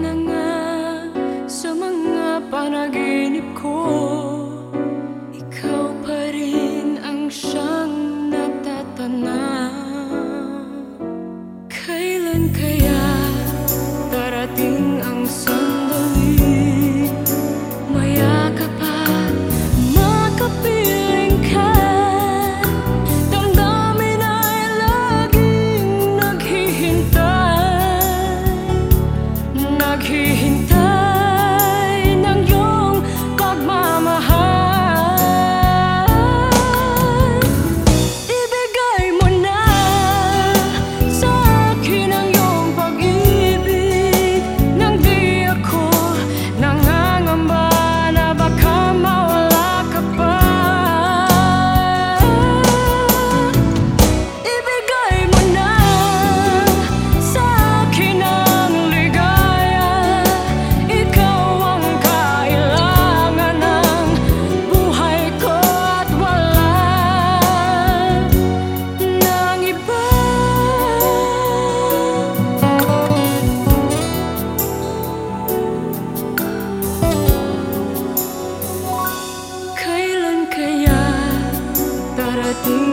na nga sa mga panaginip ko. Mm.